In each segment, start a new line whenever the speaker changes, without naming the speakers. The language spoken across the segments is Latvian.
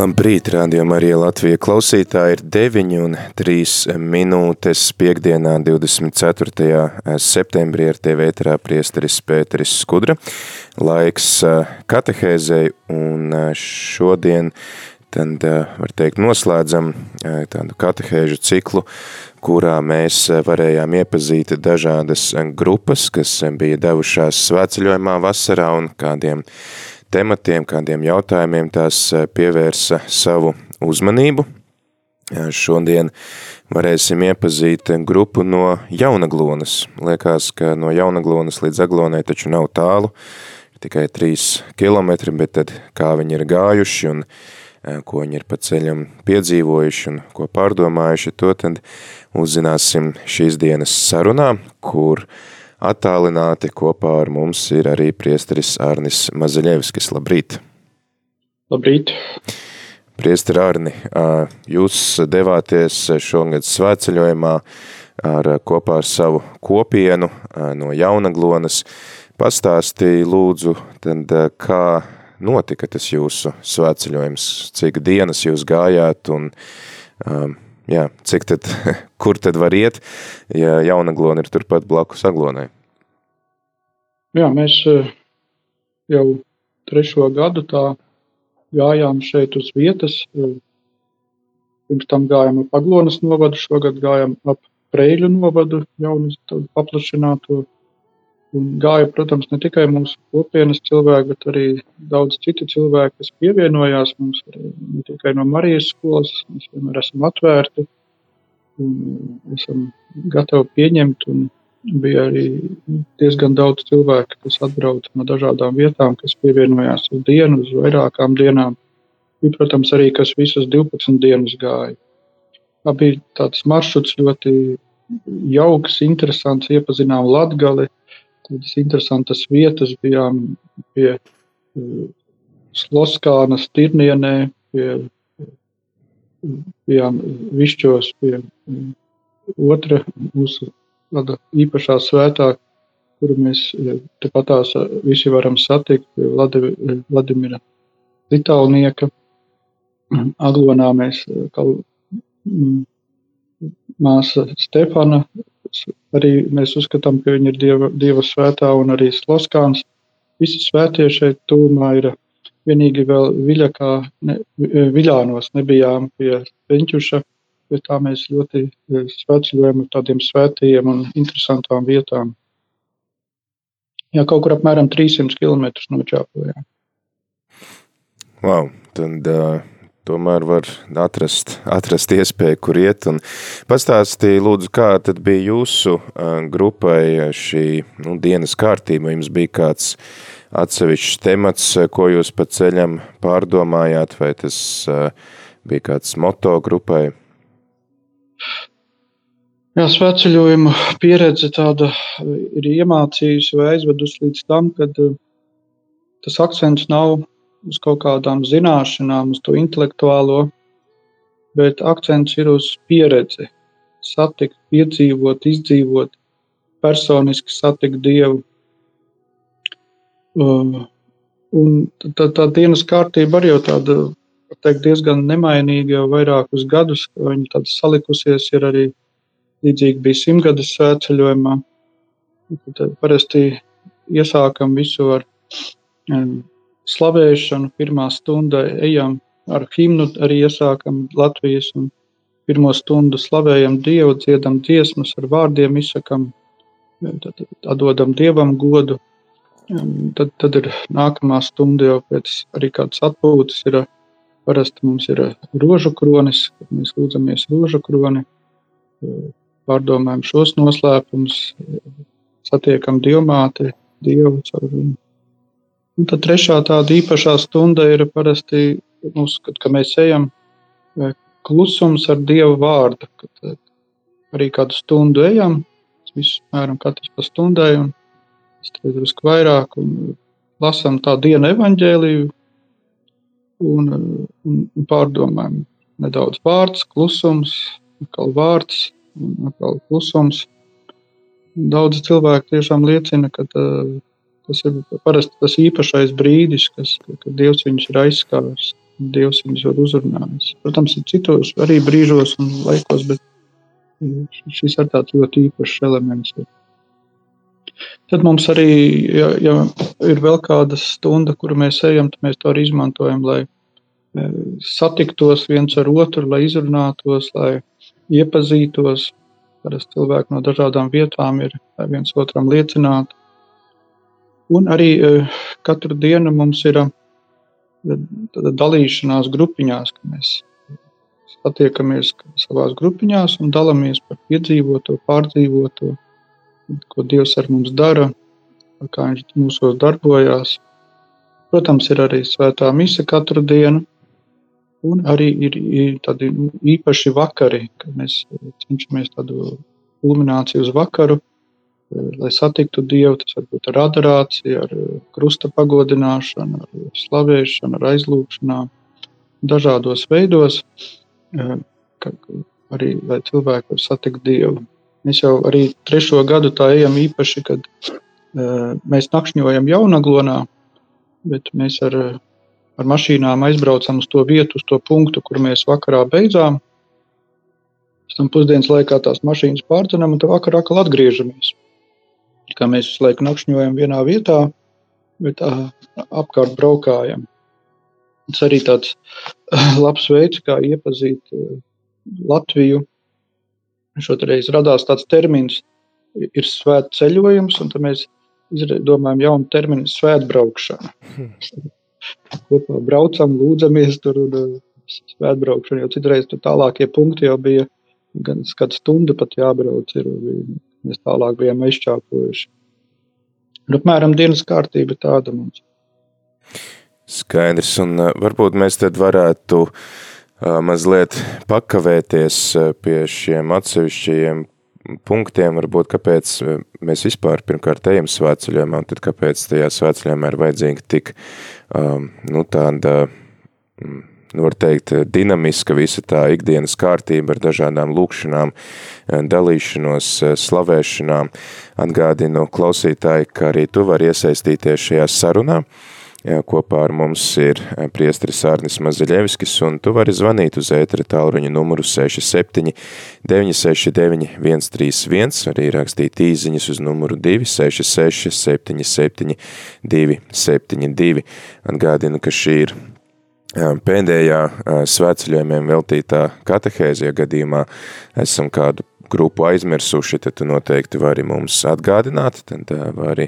Labrīt, rādījumā arī Latvija klausītāji ir 9 un 3 minūtes piekdienā 24. septembrī ar tevi ēterā priesteris Pēteris Skudra. Laiks katehēzei un šodien tad, var teikt, noslēdzam tādu katehēžu ciklu, kurā mēs varējām iepazīt dažādas grupas, kas bija devušās svētceļojumā vasarā un kādiem tematiem, kādiem jautājumiem tās eh, pievērsa savu uzmanību. Šodien varēsim iepazīt grupu no Jaunaglonas. Liekas, ka no Jaunaglonas līdz Aglonai taču nav tālu, tikai 3 kilometri, bet tad kā viņi ir gājuši un eh, ko viņi ir pa ceļam piedzīvojuši un ko pārdomājuši, to tad uzzināsim šīs dienas sarunā, kur uh, Attālināti kopā ar mums ir arī priesteris Arnis Mazaļevskis. Labrīt!
Labrīt!
Priesteri Arni, jūs devāties šogad svētceļojumā ar, kopā ar savu kopienu no Jaunaglonas. Pastāstīja lūdzu, tad, kā notika tas jūsu svētceļojums, cik dienas jūs gājāt un jā, cik tad, kur tad var iet, ja jaunaglona ir turpat blakus aglonai?
Jā, mēs eh, jau trešo gadu tā gājām šeit uz vietas. Eh, pirms tam gājām ap Aglonas novadu, šogad gājām ap Preļu novadu, jaunu paplašināto Un gāja, protams, ne tikai mūsu kopienas cilvēki, bet arī daudz citu cilvēku, kas pievienojās mums ne tikai no Marijas skolas. Mēs vienmēr esam atvērti un esam gatavi pieņemt. Bija arī diezgan daudz cilvēku, kas atbrauca no dažādām vietām, kas pievienojās uz dienu, uz vairākām dienām. Bija, protams, arī kas visas 12 dienas gāja. Tā bija tāds maršruts ļoti jauks, interesants, iepazinām Latgali tādas interesantas vietas. Bijām pie eh, Sloskānas, Tirnienē, pie, bijām Višķos, pie eh, otra mūsu tāda īpašā svētā, kuru mēs eh, tepatās visi varam satikt, pie Vladimira Litālnieka. Aglonā mēs kaut mm, māsa Stefana arī mēs uzskatām, ka viņi ir Dieva, Dieva svētā un arī Sloskāns. Visi svētie šeit tūmā ir vienīgi vēl Viļakā, ne, Viļānos nebijām pie Peņķuša, bet tā mēs ļoti e, svētceļojam ar tādiem svētījiem un interesantām vietām. Jā, kaut kur apmēram 300 km no Čāpojām.
Wow, tad uh, tomēr var atrast, atrast iespēju, kur iet. Un pastāstīja, lūdzu, kā tad bija jūsu grupai šī nu, dienas kārtība? Jums bija kāds atsevišķs temats, ko jūs pa ceļam pārdomājāt, vai tas bija kāds moto grupai?
Jā, svētceļojuma pieredze tāda ir iemācījusi vai aizvedusi līdz tam, kad tas akcents nav uz kaut kādām zināšanām, uz to intelektuālo, bet akcents ir uz pieredzi, satikt, piedzīvot, izdzīvot, personiski satikt Dievu. Uh, tā, tā dienas kārtība arī jau tāda, teikt, diezgan nemainīga jau vairākus gadus, viņa tāda salikusies ir arī līdzīgi bija simtgades svētceļojumā. Tad parasti iesākam visu ar um, slavēšanu. Pirmā stunda ejam ar himnu, arī iesākam Latvijas un pirmo stundu slavējam Dievu, dziedam dziesmas, ar vārdiem izsakam, tad atdodam Dievam godu. Tad, tad ir nākamā stunda jau pēc arī kādas atpūtas. Ir, parasti mums ir rožu kronis, kad mēs lūdzamies rožu kroni, pārdomājam šos noslēpumus, satiekam dievmāti, Dievu caur viņu Un tad trešā tāda īpašā stunda ir parasti, mums, kad, kad mēs ejam klusums ar Dievu vārdu. Kad arī kādu stundu ejam, visu mēram katrs pa stundai, un drusku vairāk, un lasam tā dienu evaņģēliju, un, un, un pārdomājam nedaudz vārds, klusums, atkal vārds, un atkal klusums. Daudz cilvēku tiešām liecina, ka tā, tas ir parasti tas īpašais brīdis, kas, kad Dievs viņus ir aizskārs. Dievs viņus ir uzrunājis. Protams, ir citos arī brīžos un laikos, bet šis ir tāds ļoti īpašs elements. Tad mums arī, ja, ja ir vēl kāda stunda, kuru mēs ejam, tad mēs to arī izmantojam, lai e, satiktos viens ar otru, lai izrunātos, lai iepazītos. Parasti cilvēki no dažādām vietām ir viens otram liecināti. Un arī e, katru dienu mums ir dalīšanās grupiņās, ka mēs satiekamies savā grupiņās un dalāmies par piedzīvoto, pārdzīvoto, ko Dievs ar mums dara, kā Viņš mūsos darbojās. Protams, ir arī svētā mise katru dienu, un arī ir, ir tādi īpaši vakari, kad mēs cenšamies tādu kulmināciju uz vakaru, lai satiktu Dievu, tas var būt ar adorāciju, ar krusta pagodināšanu, ar slavēšanu, ar aizlūgšanām, dažādos veidos, arī lai cilvēki var satikt Dievu. Mēs jau arī trešo gadu tā ejam īpaši, kad mēs nakšņojam jaunaglonā, bet mēs ar, ar mašīnām aizbraucam uz to vietu, uz to punktu, kur mēs vakarā beidzām. Pēc tam pusdienas laikā tās mašīnas pārdzenam un tad vakarā atkal atgriežamies kā mēs visu laiku nakšņojam vienā vietā, bet uh, apkārt braukājam. Tas arī tāds uh, labs veids, kā iepazīt uh, Latviju. Šoreiz radās tāds termins, ir svēts ceļojums, un tad mēs izdomājam jaunu terminu - svētbraukšana. Kopā braucam, lūdzamies tur un uh, svētbraukšana, jo citreiz tur tālākie punkti jau bija gan kāda stunda pat jābrauc. Ir, mēs tālāk bijām izčāpojuši. Un apmēram dienas kārtība tāda mums.
Skaidrs, un varbūt mēs tad varētu mazliet pakavēties pie šiem atsevišķajiem punktiem, varbūt kāpēc mēs vispār pirmkārt ejam svētceļojumā, un tad kāpēc tajā svētceļojumā ir vajadzīga tik, nu, tāda nu, var teikt, dinamiska visa tā ikdienas kārtība ar dažādām lūkšanām, dalīšanos, slavēšanām. Atgādinu klausītāji, ka arī tu vari iesaistīties šajā sarunā. Kopā ar mums ir priesteris Ārnis Mazaļevskis, un tu vari zvanīt uz ētera tālruņa numuru 67 969 131, arī rakstīt īziņas uz numuru 266 77 272. Atgādinu, ka šī ir pēdējā svētceļojumiem veltītā katehēzija gadījumā esam kādu grupu aizmirsuši, tad tu noteikti vari mums atgādināt, tad vari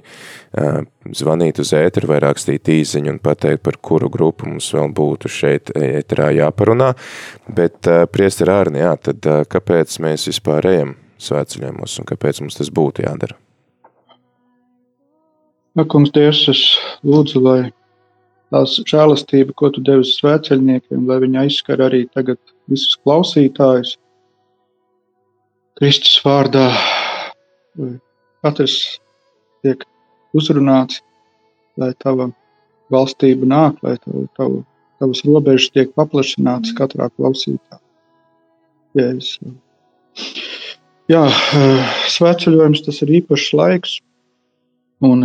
zvanīt uz ēteru vai rakstīt īziņu un pateikt, par kuru grupu mums vēl būtu šeit ēterā jāparunā. Bet, priester Ārni, jā, tad kāpēc mēs vispār ejam svētceļojumos un kāpēc mums tas būtu jādara?
Kungs, Dievs, es lūdzu, lai tās žēlastība, ko tu devi svēceļniekiem, lai viņi aizskar arī tagad visus klausītājus. Kristus vārdā katrs tiek uzrunāts, lai tava valstība nāk, lai tavu, tavu, tavas robežas tiek paplašinātas katrā klausītājā. Jēzus. Jā, svētceļojums tas ir īpašs laiks, un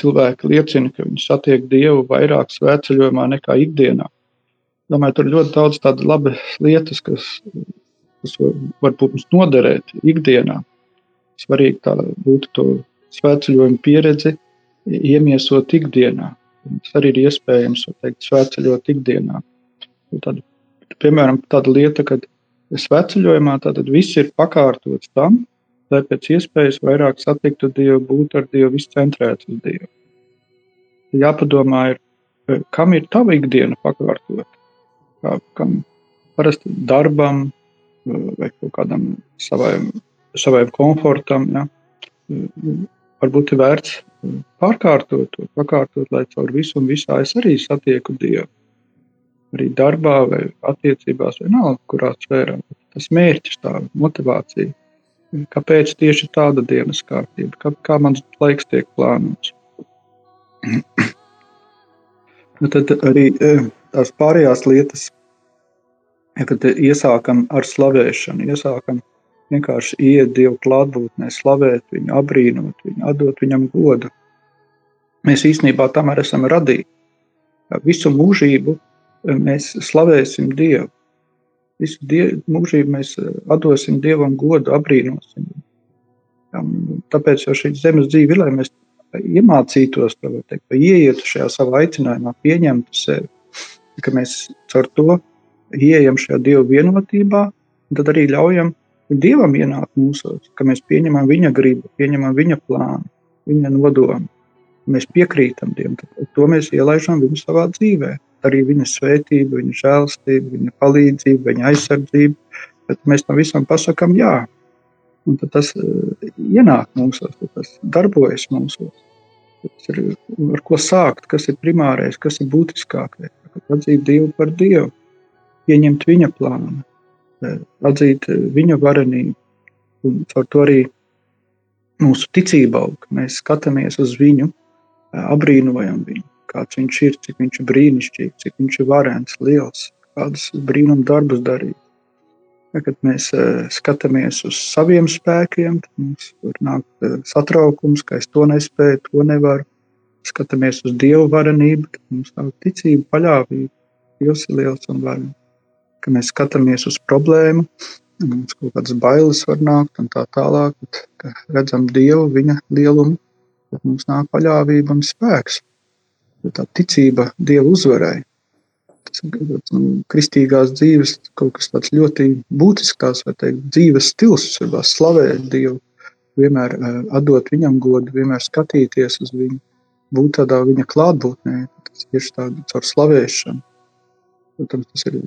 cilvēki liecina, ka viņi satiek Dievu vairāk svētceļojumā nekā ikdienā. Domāju, tur ir ļoti daudz tādu labu lietas, kas, kas varbūt mums noderēt ikdienā. Svarīgi tā būtu to svētceļojumu pieredzi iemiesot ikdienā. Tas arī ir iespējams teikt, svētceļot ikdienā. Tad, piemēram, tāda lieta, ka svētceļojumā viss ir pakārtots tam, lai pēc iespējas vairāk satiktu Dievu, būt ar Dievu, viss centrēts uz Dievu. Jāpadomā, ir, eh, kam ir tava ikdiena pakārtot, kā, kam parasti darbam eh, vai kaut kādam savai, savai komfortam. Ja? Varbūt ir vērts pārkārtot to, pakārtot, lai caur visu un visā es arī satieku Dievu. Arī darbā, vai attiecībās, nav, kurā sfērā. Tas mērķis, tā motivācija. Kāpēc tieši tāda dienas kārtība? Kā, kā mans laiks tiek plānots? Nu, tad arī tās pārējās lietas, kad iesākam ar slavēšanu, iesākam vienkārši iet Dievu klātbūtnē, slavēt viņu, apbrīnot viņu, atdot viņam godu. Mēs īstenībā tam arī esam radīti. Visu mūžību eh, mēs slavēsim Dievu. Visu die, mūžību mēs eh, atdosim Dievam godu, apbrīnosim. Tāpēc jau šī zemes dzīve ir, lai mēs iemācītos, teikt, vai ieietu šajā savā aicinājumā, pieņemtu sevi, ka mēs caur to ieejam šajā Dieva vienotībā, tad arī ļaujam Dievam ienāk mūsos, ka mēs pieņemam Viņa gribu, pieņemam Viņa plānu, Viņa nodomu. Mēs piekrītam Dievam, to mēs ielaidām viņu savā dzīvē. Arī Viņa svētība, Viņa žēlstība, Viņa palīdzība, Viņa aizsardzība. Bet mēs tam visam pasakām jā. Un tad tas uh, ienāk mūsos, tas darbojas mūsos. Tas ir ar ko sākt, kas ir primārais, kas ir būtiskākais. Atzīt Dievu par Dievu, pieņemt Viņa plānu, atzīt viņa varenību. Un caur to arī mūsu ticība aug. Mēs skatāmies uz viņu, apbrīnojam viņu, kāds viņš ir, cik viņš ir brīnišķīgs, cik viņš ir varens, liels, kādus brīnum darbus darīt. Ja, kad mēs skatāmies uz saviem spēkiem, tad mums var nākt satraukums, ka es to nespēju, to nevaru. Skatāmies uz Dieva varenību, tad mums nāk ticība, paļāvība. Dievs ir liels un varens ka mēs skatāmies uz problēmu, mums kaut kādas bailes var nākt un tā tālāk, bet redzam Dievu, viņa lielumu, tad mums nāk paļāvība un spēks. Tā ticība Dievu uzvarai. Tas ir kristīgās dzīves kaut kas tāds ļoti būtisks, vai teikt, dzīves stils, slavēt Dievu, vienmēr atdot viņam godu, vienmēr skatīties uz viņu, būt tādā viņa klātbūtnē. Tas ir tāds caur slavēšanu. Protams, tas ir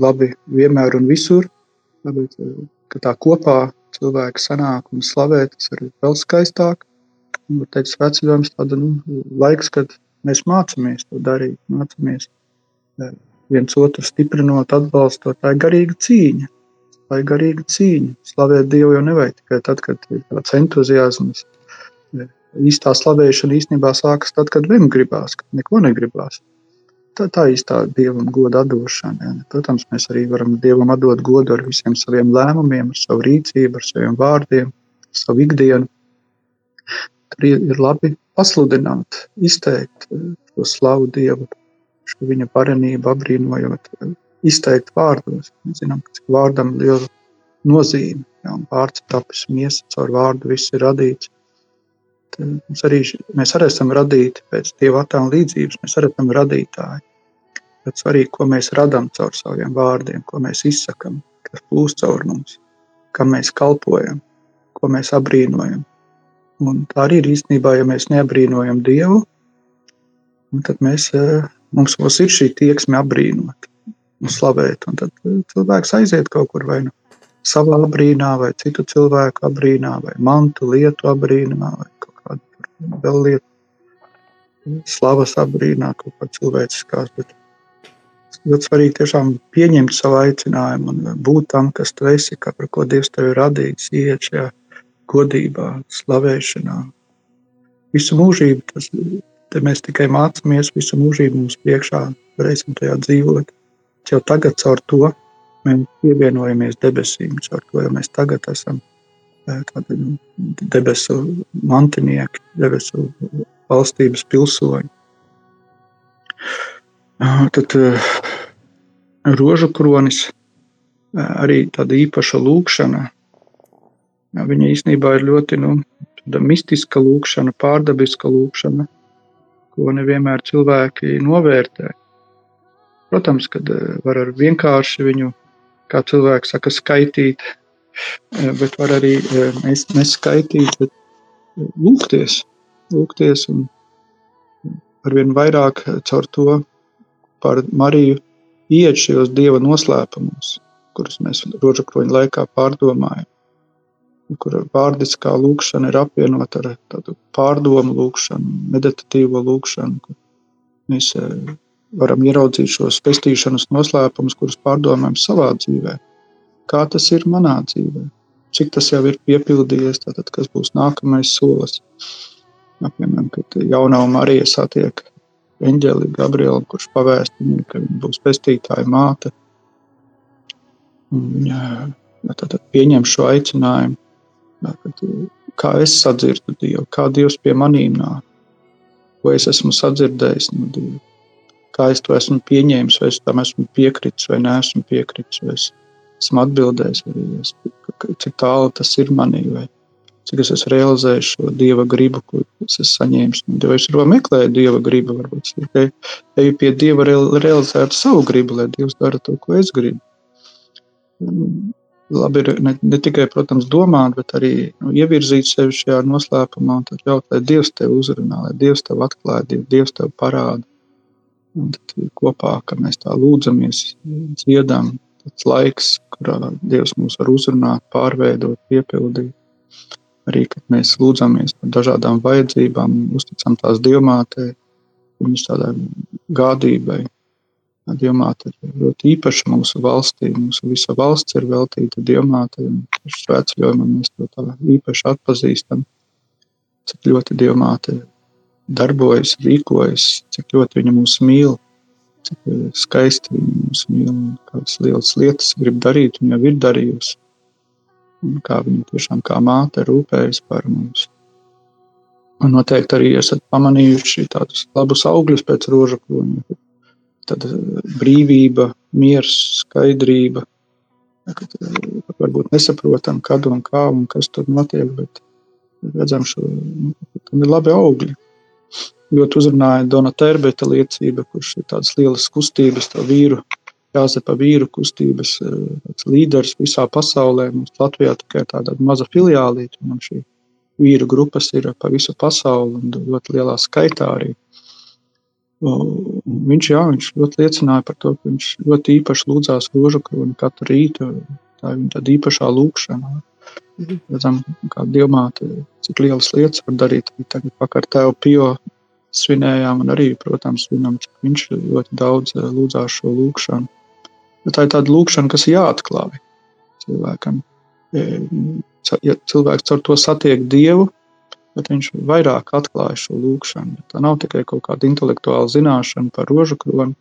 labi vienmēr un visur. Tāpēc, ka tā kopā cilvēki sanāk un slavē, tas ir vēl skaistāk. Un, teikt, vecļojums tāda nu, laiks, kad mēs mācāmies to darīt, mācāmies e, viens otru stiprinot, atbalstot. Tā ir garīga cīņa. Tā ir garīga cīņa. Slavēt Dievu jau nevajag tikai tad, kad ir tāds entuziasms. E, īstā slavēšana īstenībā sākas tad, kad vien gribās, kad neko negribās. Tā, tā īstā dievam goda atdošana. Ja. Protams, mēs arī varam dievam atdot godu ar visiem saviem lēmumiem, ar savu rīcību, ar saviem vārdiem, ar savu ikdienu. Ir labi pasludināt, izteikt eh, šo slavu dievu, šo viņa parenību, apbrīnojot, eh, izteikt vārdos. Mēs zinām, cik vārdam liela nozīme. Ja, vārds tapis miesa, caur vārdu viss ir radīts. Mēs arī, mēs arī esam radīti pēc dieva attēla līdzības, mēs arī esam radītāji. Bet svarīgi, ko mēs radām caur saviem vārdiem, ko mēs izsakām, kas plūst caur mums, kam mēs kalpojam, ko mēs apbrīnojam. Un tā arī ir īstenībā, ja mēs neapbrīnojam Dievu, tad mēs, eh, mums, mums ir šī tieksme apbrīnot un slavēt. Un tad eh, cilvēks aiziet kaut kur vai nu savā brīnā, vai citu cilvēku brīnā, vai mantu lietu brīnā, vai vēl lieta. Slavas apbrīnā kaut kā cilvēciskās, bet ļoti svarīgi tiešām pieņemt savu aicinājumu un būt tam, kas tu esi, kā par ko Dievs tevi radījis, iet šajā godībā, slavēšanā. Visu mūžību tas, mēs tikai mācāmies, visu mūžību mums priekšā varēsim tajā dzīvot. Jau tagad caur to mēs pievienojamies debesīm, caur to jau mēs tagad esam tādi nu, debesu mantinieki, debesu valstības pilsoņi. Tad rožu kronis arī tāda īpaša lūkšana. Viņa īstenībā ir ļoti nu, mistiska lūkšana, pārdabiska lūkšana, ko nevienmēr cilvēki novērtē. Protams, kad var ar vienkārši viņu, kā cilvēks saka, skaitīt, bet var arī neskaitīt, bet lūgties, lūgties un arvien vairāk caur to par Mariju iet šajos Dieva noslēpumos, kurus mēs rožakroņa laikā pārdomājam. Kur vārdiskā lūkšana ir apvienota ar tādu pārdomu lūkšanu, meditatīvo lūkšanu. Mēs eh, varam ieraudzīt šos pestīšanas noslēpumus, kurus pārdomājam savā dzīvē. Kā tas ir manā dzīvē? Cik tas jau ir piepildījies, tātad, kas būs nākamais solis? Piemēram, kad jaunā Marija satiek eņģeli Gabrielu, kurš pavēst viņai, ka viņa būs pestītāja māte. Viņa tātad pieņem šo aicinājumu kā es sadzirdu Dievu, kā Dievs pie manīm nāk, ko es esmu sadzirdējis no Dieva, kā es to esmu pieņēmis, vai es tam esmu piekritis, vai neesmu piekritis, vai es esmu atbildējis, vai es, cik tālu tas ir manī, vai cik es esmu realizējis šo Dieva gribu, ko es esmu saņēmis no Dieva. Es varbūt meklēju Dieva gribu, varbūt tikai eju pie Dieva realizēt savu gribu, lai Dievs dara to, ko es gribu labi ir ne, ne tikai, protams, domāt, bet arī nu, ievirzīt sevi šajā noslēpumā un ļaut, lai Dievs tevi uzrunā, lai Dievs tevi atklāja, Dievs tevi parāda. Un tad kopā, kad mēs tā lūdzamies, dziedam, tas laiks, kurā Dievs mūs var uzrunāt, pārveidot, piepildīt. Arī, kad mēs lūdzamies par dažādām vajadzībām, uzticam tās dievmātei, viņas tādai gādībai, Dievmāte ir ļoti īpaša mūsu valstī. Mūsu visa valsts ir veltīta Dievmātei. Svētceļojumā mēs to tā īpaši atpazīstam. Cik ļoti Dievmāte darbojas, rīkojas, cik ļoti viņa mūs mīl, cik skaisti viņa mūs mīl un kādas lielas lietas grib darīt un jau ir darījusi. Un kā viņa tiešām kā māte rūpējas par mums. Un noteikti arī esat pamanījuši tādus labus augļus pēc rožu kroņa, tad eh, brīvība, miers, skaidrība. Eh, varbūt nesaprotam, kad un kā un kas tur notiek, bet redzam, ka nu, tam ir labi augļi. Ļoti uzrunāja Dona Terbeta liecība, kurš ir tādas lielas kustības, to vīru, Jāzepa vīru kustības eh, līderis visā pasaulē. Mums Latvijā tikai tāda maza filiālīte, un šī vīru grupas ir pa visu pasauli un ļoti lielā skaitā arī. Viņš, jā, viņš ļoti liecināja par to, ka viņš ļoti īpaši lūdzās rožu kroni katru rītu. Tā ir tāda īpašā lūkšana. Redzam, kā dievmāte, cik lielas lietas var darīt. Tagad vakar tev pio svinējām un arī, protams, svinam, cik viņš ļoti daudz lūdzās šo lūkšanu. Bet tā ir tāda lūkšana, kas ir jāatklāj cilvēkam. Ja cilvēks caur to satiek Dievu, bet viņš vairāk atklāja šo lūkšanu. Tā nav tikai kaut kāda intelektuāla zināšana par rožu kroni,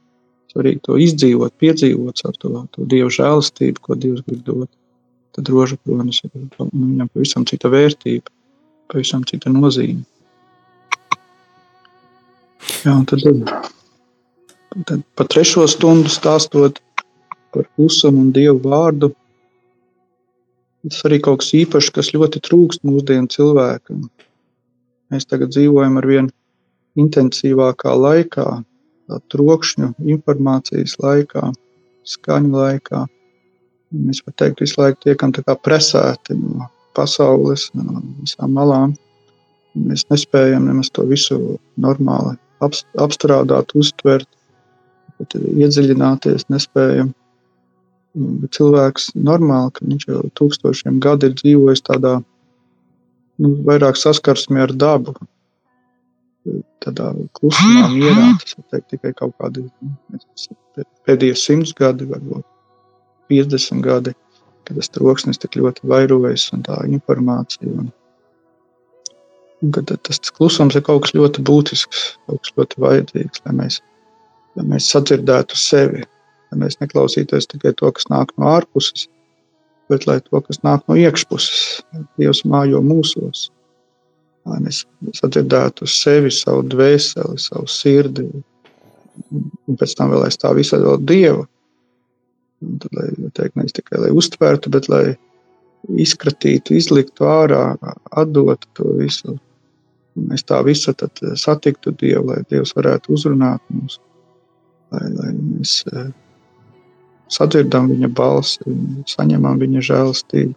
bet arī to izdzīvot, piedzīvot ar to, to dievu žēlastību, ko Dievs grib dot. Tad rožu kronis ir nu, viņam pavisam cita vērtība, pavisam cita nozīme. Jā, tad, tad pa trešo stundu stāstot par klusumu un dievu vārdu, tas arī kaut kas īpašs, kas ļoti trūkst mūsdienu cilvēkam. Mēs tagad dzīvojam ar vien intensīvākā laikā, trokšņu, informācijas laikā, skaņu laikā. Mēs varam teikt, visu laiku tiekam presēti no pasaules, no visām malām. Mēs nespējam nemaz to visu normāli apstrādāt, uztvert, iedziļināties. Nespējam. Cilvēks normāli, ka viņš jau tūkstošiem gadu ir dzīvojis tādā nu, vairāk saskarsme ar dabu. Tādā klusumā, mierā. Tas ir teikt, tikai kaut kādi pēdējie simts gadi, varbūt 50 gadi, kad tas troksnis tik ļoti vairojas un tā informācija. Un, un kad tas klusums ir kaut kas ļoti būtisks, kaut kas ļoti vajadzīgs, lai mēs, lai mēs sadzirdētu sevi, lai mēs neklausītos tikai to, kas nāk no ārpuses, bet lai to, kas nāk no iekšpuses, Dievs mājo mūsos, lai mēs sadzirdētu sevi, savu dvēseli, savu sirdi, un pēc tam vēl aiz tā visa vēl Dievu. Un tad, lai, teikt, nevis tikai lai uztvērtu, bet lai izkratītu, izliktu ārā, atdotu to visu. Un mēs tā visu satiktu Dievu, lai Dievs varētu uzrunāt mūs, lai, lai mēs sadzirdam viņa balsi, saņemam viņa žēlastību.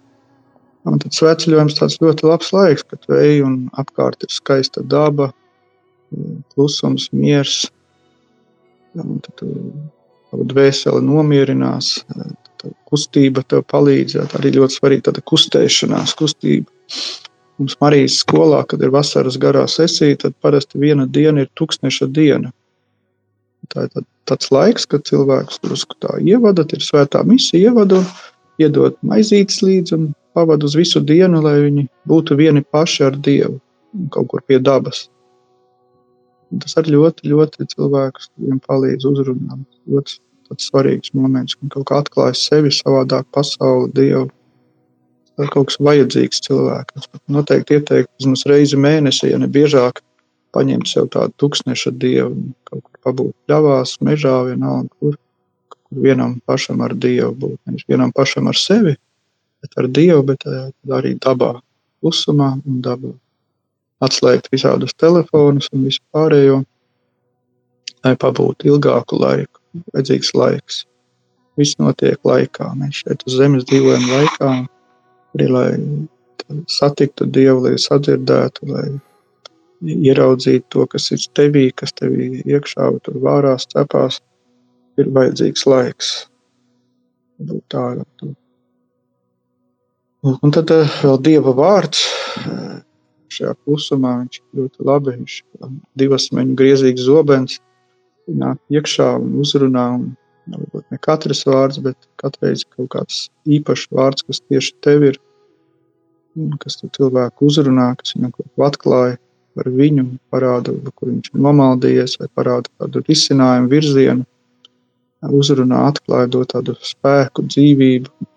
Un tad svētceļojums tāds ļoti labs laiks, kad ej un apkārt ir skaista daba, klusums, miers. Un tad tu dvēseli nomierinās, kustība tev palīdz. Jā, tā arī ļoti svarīga tāda kustēšanās, kustība. Mums Marijas skolā, kad ir vasaras garā sesija, tad parasti viena diena ir tūkstneša diena. Tā ir tā, tāds laiks, kad cilvēks drusku tā ievada, ir svētā misija, ievada iedod maizītes līdzi un pavada uz visu dienu, lai viņi būtu vieni paši ar Dievu kaut kur pie dabas. Un tas arī ļoti, ļoti cilvēkus palīdz uzrunāt. Ļoti tāds svarīgs moments, kad kaut kā atklājas sevi savādāk, pasauli, Dievu. Tas ir kaut kas vajadzīgs cilvēkam. Es noteikti ieteiktu vismaz reizi mēnesī, ja ne biežāk, paņemt sev tādu tūkstneša dievu, kaut kur pabūt pļavās, mežā, vienalga, kur, kur vienam pašam ar Dievu būt. Nevis vienam pašam ar sevi, bet ar Dievu, bet eh, arī dabā, klusumā un dabā atslēgt visādus telefonus un visu pārējo, lai pabūtu ilgāku laiku. Vajadzīgs laiks. Viss notiek laikā. Mēs šeit uz zemes dzīvojam laikā, arī lai satiktu Dievu, lai sadzirdētu, lai ieraudzītu to, kas ir tevī, kas tevī iekšā, tur vārās, cepās, ir vajadzīgs laiks. Tā, un tad eh, vēl Dieva vārds šajā klusumā viņš ļoti labi, viņš divas meņu griezīgs zobens, nāk iekšā un uzrunā, un varbūt ne katrs vārds, bet katreiz kaut kāds īpašs vārds, kas tieši tev ir, kas tu cilvēku uzrunā, kas viņam kaut ko atklāja par viņu, parāda, kur viņš ir nomaldījies, vai parāda kādu risinājumu, virzienu, uzrunā, atklāja, dod tādu spēku, dzīvību.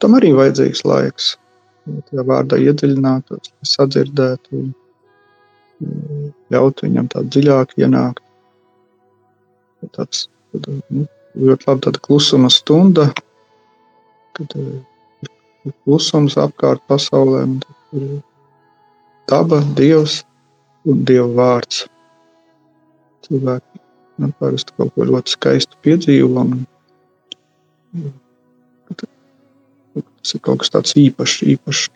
Tam arī vajadzīgs laiks tajā vārdā iedziļinātos, sadzirdētu, ļaut viņam tā dziļāk ienākt. Tāds, tad, nu, ļoti labi tāda klusuma stunda, kad ir klusums apkārt pasaulē, un tur ir daba, dievs un dieva vārds. Cilvēki nu, parasti kaut ko ļoti skaistu piedzīvo. Un, Tas ir kaut kas tāds īpašs, īpašs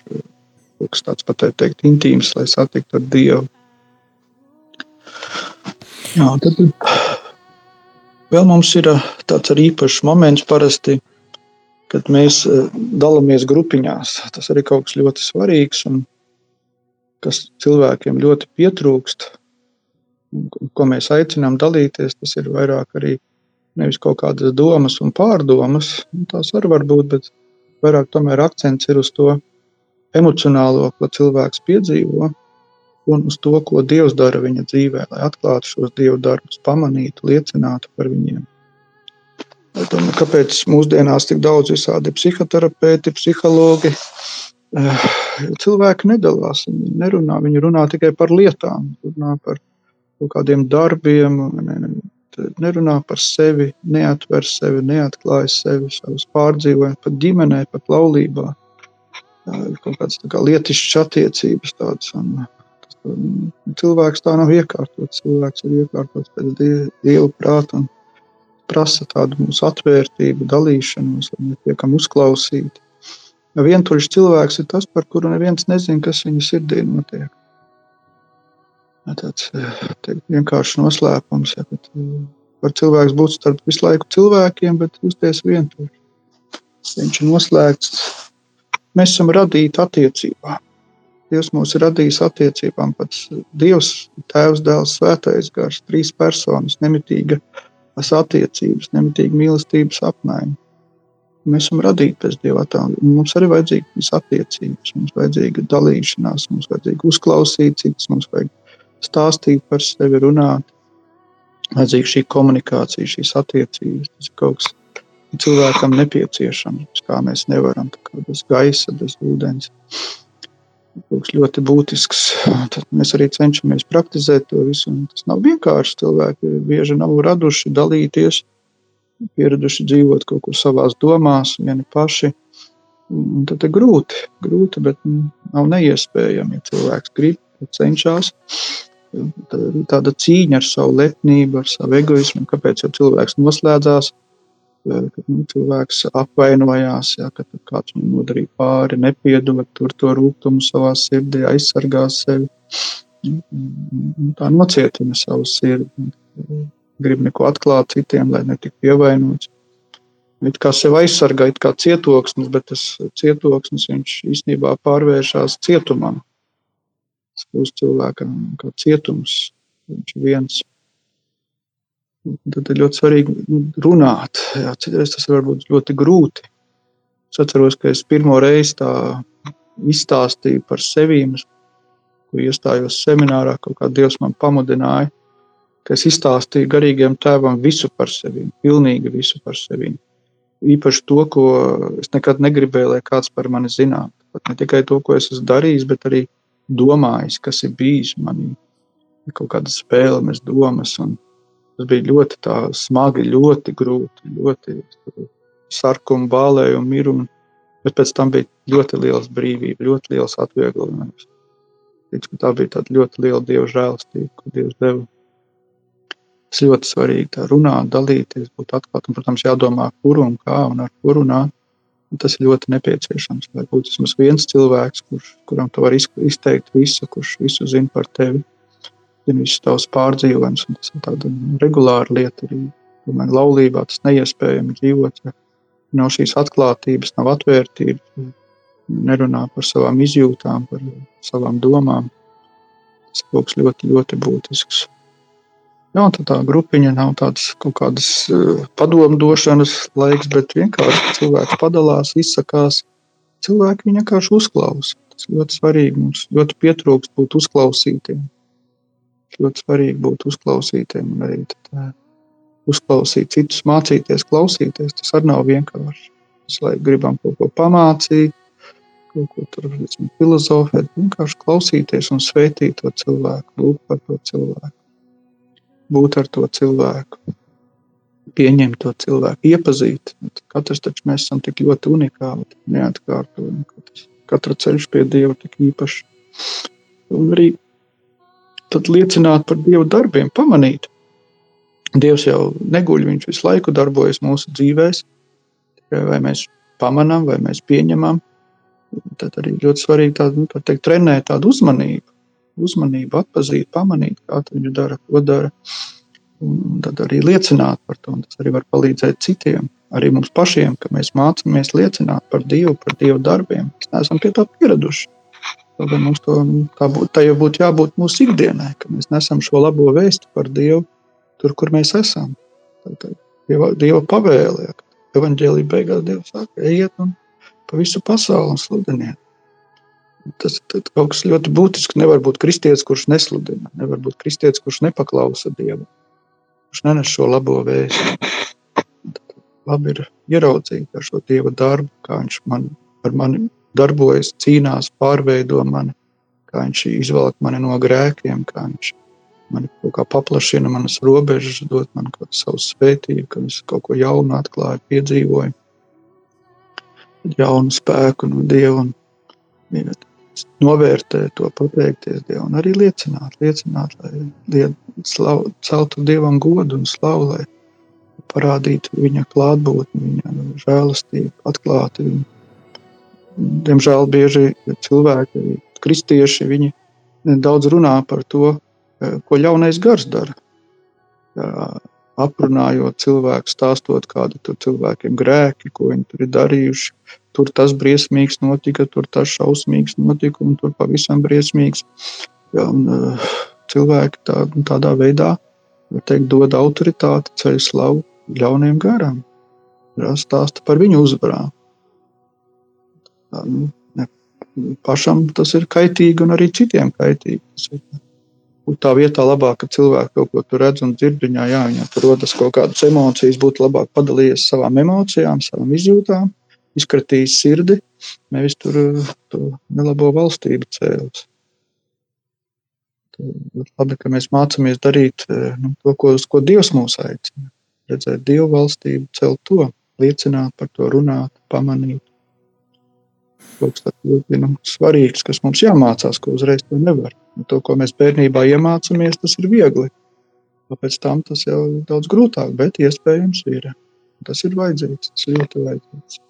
kaut kas tāds pat teikt, intīms, lai satiktu ar Dievu. Jā, tad vēl mums ir tāds arī īpašs moments parasti, kad mēs dalāmies grupiņās. Tas arī kaut kas ļoti svarīgs un kas cilvēkiem ļoti pietrūkst. Ko mēs aicinām dalīties, tas ir vairāk arī nevis kaut kādas domas un pārdomas. Tās arī var būt, bet vairāk tomēr akcents ir uz to emocionālo, ko cilvēks piedzīvo, un uz to, ko Dievs dara viņa dzīvē, lai atklātu šos Dieva darbus, pamanītu, liecinātu par viņiem. Domāju, kāpēc mūsdienās tik daudz visādi psihoterapeiti, psihologi? Cilvēki nedalās, viņi nerunā, viņi runā tikai par lietām, runā par kaut kādiem darbiem, nerunā par sevi, neatver sevi, neatklāj sevi, savus pārdzīvojumus, pat ģimenē, pat laulībā. Ir kaut kādas kā lietišķas attiecības tādas. Un, un cilvēks tā nav iekārtots. Cilvēks ir iekārtots pēc dieva prāta un prasa tādu mūsu atvērtību, dalīšanos, lai mēs tiekam uzklausīti. Vientuļš cilvēks ir tas, par kuru neviens nezina, kas viņa sirdī notiek tāds teikt, vienkāršs noslēpums. Ja, kad var cilvēks būt starp visu laiku cilvēkiem, bet justies vientuļš. Viņš ir noslēgts. Mēs esam radīti attiecībā. Dievs mūs ir radījis attiecībām. Pats Dievs, Tēvs, Dēls, Svētais Gars, trīs personas, nemitīgas attiecības, nemitīga mīlestības apmaiņa. Mēs esam radīti pēc Dieva attēla. Mums arī vajadzīgas attiecības, mums vajadzīga dalīšanās, mums vajadzīga uzklausīt citus, mums vajag stāstīt par sevi, runāt. Vajadzīga šī komunikācija, šīs attiecības. Tas ir kaut kas cilvēkam nepieciešams, kā mēs nevaram bez gaisa, bez ūdens. Tas ļoti būtisks. Tad mēs arī cenšamies praktizēt to visu. Tas nav vienkārši. Cilvēki bieži nav raduši dalīties, pieraduši dzīvot kaut kur savās domās, vieni paši. Tad ir grūti, grūti, bet nav neiespējami. Ja cilvēks grib, cenšas, tāda cīņa ar savu lepnību, ar savu egoismu. Kāpēc cilvēks noslēdzās, nu, cilvēks apvainojās, ja, kad kāds viņam nodarīja pāri, nepiedod to rūkumu savā sirdī, aizsargās sevi. Tā nocietina savu sirdi. Grib neko atklāt citiem, lai netiktu pievainots. it kā sev aizsargā, it kā cietoksnis, bet tas cietoksnis viņš īstenībā pārvēršas cietumam. Tas kļūst cilvēkam kā cietums. Viņš ir viens. Tad ir ļoti svarīgi runāt. Jā, citreiz tas var būt ļoti grūti. Es atceros, ka es pirmo reizi tā izstāstīju par sevi, ko iestājos seminārā, kaut kā Dievs man pamudināja, ka es izstāstīju garīgiem tēvam visu par sevi, pilnīgi visu par sevi īpaši to, ko es nekad negribēju, lai kāds par mani zinātu. Pat ne tikai to, ko es esmu darījis, bet arī domājis, kas ir bijis manī. Kaut kādas spēles, domas. Tas bija ļoti smagi, ļoti grūti, ļoti sarkanu, bālēju un miru. Bet pēc tam bija ļoti liels brīvība, ļoti liels atvieglojums. Tā bija ļoti liela dieva žēlastība, ko Dievs deva Tas ļoti svarīgi tā runāt, dalīties, būt atklātam. Protams, jādomā, kur un kā un ar ko runāt. Un tas ir ļoti nepieciešams, lai būtu vismaz viens cilvēks, kurš, kuram tu vari izteikt visu, kurš visu zina par tevi, zina visus tavus pārdzīvojumus. Tas ir tāda regulāra lieta arī. Domāju, laulībā tas neiespējami dzīvot, ja nav šīs atklātības, nav atvērtības, nerunā par savām izjūtām, par savām domām. Tas kas ļoti, ļoti būtisks. Jā, tā grupiņa nav tāds kaut kādas uh, padomu došanas laiks, bet vienkārši cilvēks padalās, izsakās. Cilvēki viņu vienkārši uzklausa. Tas ļoti svarīgi. Mums ļoti pietrūkst būt uzklausītiem. Ļoti svarīgi būt uzklausītiem un arī tad, uh, uzklausīt citus, mācīties, klausīties. Tas arī nav vienkārši. Mēs lai gribam kaut ko pamācīt, kaut ko tur filozofēt, vienkārši klausīties un svētīt to cilvēku, lūgt par to cilvēku būt ar to cilvēku, pieņemt to cilvēku, iepazīt. Katrs taču mēs esam tik ļoti unikāli, neatkārtojami. Katra ceļš pie Dieva tik īpašs. Un arī tad liecināt par Dieva darbiem, pamanīt. Dievs jau neguļ, viņš visu laiku darbojas mūsu dzīvēs. Vai mēs pamanām, vai mēs pieņemam. Tad arī ļoti svarīgi tādu, nu, tā teikt, trenēt tādu uzmanību uzmanību, atpazīt, pamanīt, kā viņš dara, ko dara. Un tad arī liecināt par to. Tas arī var palīdzēt citiem, arī mums pašiem, ka mēs mācāmies liecināt par Dievu, par Dieva darbiem. Mēs neesam pie tā pieraduši. Tad mums to, tā, būt, tā jau būtu jābūt mūsu ikdienai, ka mēs nesam šo labo vēstu par Dievu tur, kur mēs esam. Tad, Dieva, Dieva pavēle, ka evaņģēlī beigās Dievs saka, ejiet un pa visu pasauli un sludiniet. Tas ir kaut kas ļoti būtisks. Nevar būt kristietis, kurš nesludina. Nevar būt kristietis, kurš nepaklausa Dievam, kurš nenes šo labo vēstu. Labi ir ieraudzīt šo Dieva darbu, kā viņš man, ar mani darbojas, cīnās, pārveido mani, kā viņš izvelk mani no grēkiem, kā viņš man kaut kā paplašina manas robežas, dod man kaut kādu savu svētību, ka es kaut ko jaunu atklāju, piedzīvoju, jaunu spēku no Dieva. Un, novērtēt to, pateikties Dievam un arī liecināt, liecināt lai slav, celtu Dievam godu un slavu, lai parādītu viņa klātbūtni, viņa žēlastību, atklāti viņu. Diemžēl bieži cilvēki, kristieši, viņi daudz runā par to, ko ļaunais gars dara. Aprunājot cilvēku, stāstot, kādi tur cilvēkiem grēki, ko viņi tur ir darījuši, tur tas briesmīgs notika, tur tas šausmīgs notika, un tur pavisam briesmīgs. Ja, un, uh, cilvēki tā, tādā veidā teikt, dod autoritāti, ceļ slavu ļauniem garām. Stāsta par viņu uzvarām. Nu, pašam tas ir kaitīgi un arī citiem kaitīgi. Tas ir, tā vietā labāk, ka cilvēki kaut ko tur redz un dzird, viņā, jā, viņā tur rodas kaut kādas emocijas, būtu labāk padalījies savām emocijām, savām izjūtām izkratījis sirdi, nevis tur eh, to nelabo valstību cēlus. Labi, ka mēs mācāmies darīt eh, nu, to, ko, ko Dievs mūs aicina. Redzēt Dievu valstību, celt to, liecināt par to, runāt, pamanīt. Kaut kas ļoti nu, svarīgs, kas mums jāmācās, ko uzreiz to nevar. Nu, to, ko mēs bērnībā iemācāmies, tas ir viegli. Pēc tam tas jau ir daudz grūtāk, bet iespējams ir. Tas ir vajadzīgs, tas ir ļoti vajadzīgs.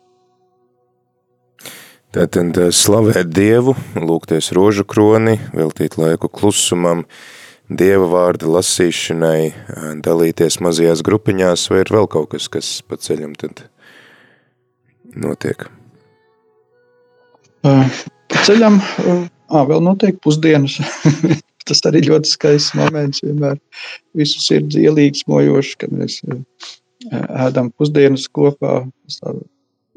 Tātad slavēt Dievu, lūgties rožu kroni, veltīt laiku klusumam, Dieva vārda lasīšanai, dalīties mazajās grupiņās, vai ir vēl kaut kas, kas pa ceļam tad notiek?
Ceļam, ā, vēl notiek pusdienas. Tas arī ļoti skaists moments. Vienmēr visu sirds ielīgsmojoši, kad mēs ēdam pusdienas kopā.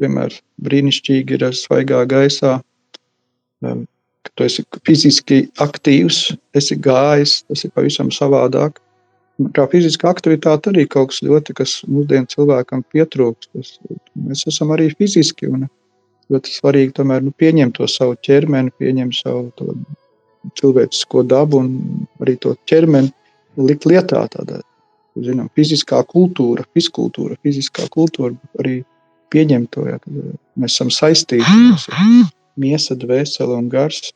Vienmēr brīnišķīgi ir svaigā gaisā. Kad tu esi fiziski aktīvs, esi gājis, tas ir pavisam savādāk. Kā fiziska aktivitāte arī kaut kas ļoti, kas mūsdienu cilvēkam pietrūkst. Mēs esam arī fiziski un ļoti svarīgi tomēr nu, pieņemt to savu ķermeni, pieņemt savu cilvēcisko dabu un arī to ķermeni likt lietā. Tādā, zinām, fiziskā kultūra, fiskultūra, fiziskā kultūra arī pieņemt to, ja, mēs esam saistīti. Miesa, dvēsele un gars.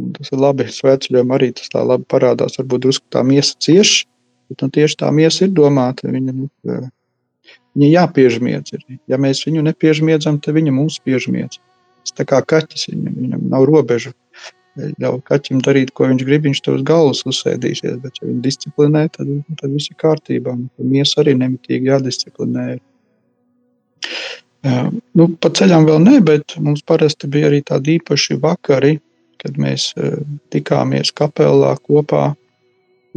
Un tas ir labi. Svētceļojumā arī tas tā labi parādās. Varbūt drusku tā miesa cieš, bet nu, tieši tā miesa ir domāta. Viņa, nu, viņa jāpiežmiedz. Ir. Ja mēs viņu nepiežmiedzam, tad viņa mums piežmiedz. Tas tā kā kaķis, viņam, viņam nav robežu. Ļauj kaķim darīt, ko viņš grib, viņš tev uz galvas uzsēdīsies. Bet, ja viņu disciplinē, tad, tad viss ir kārtībā. Miesa arī nemitīgi jādisciplinē. Nu, pa ceļam vēl ne, bet mums parasti bija arī tādi īpaši vakari, kad mēs tikāmies kapelā kopā.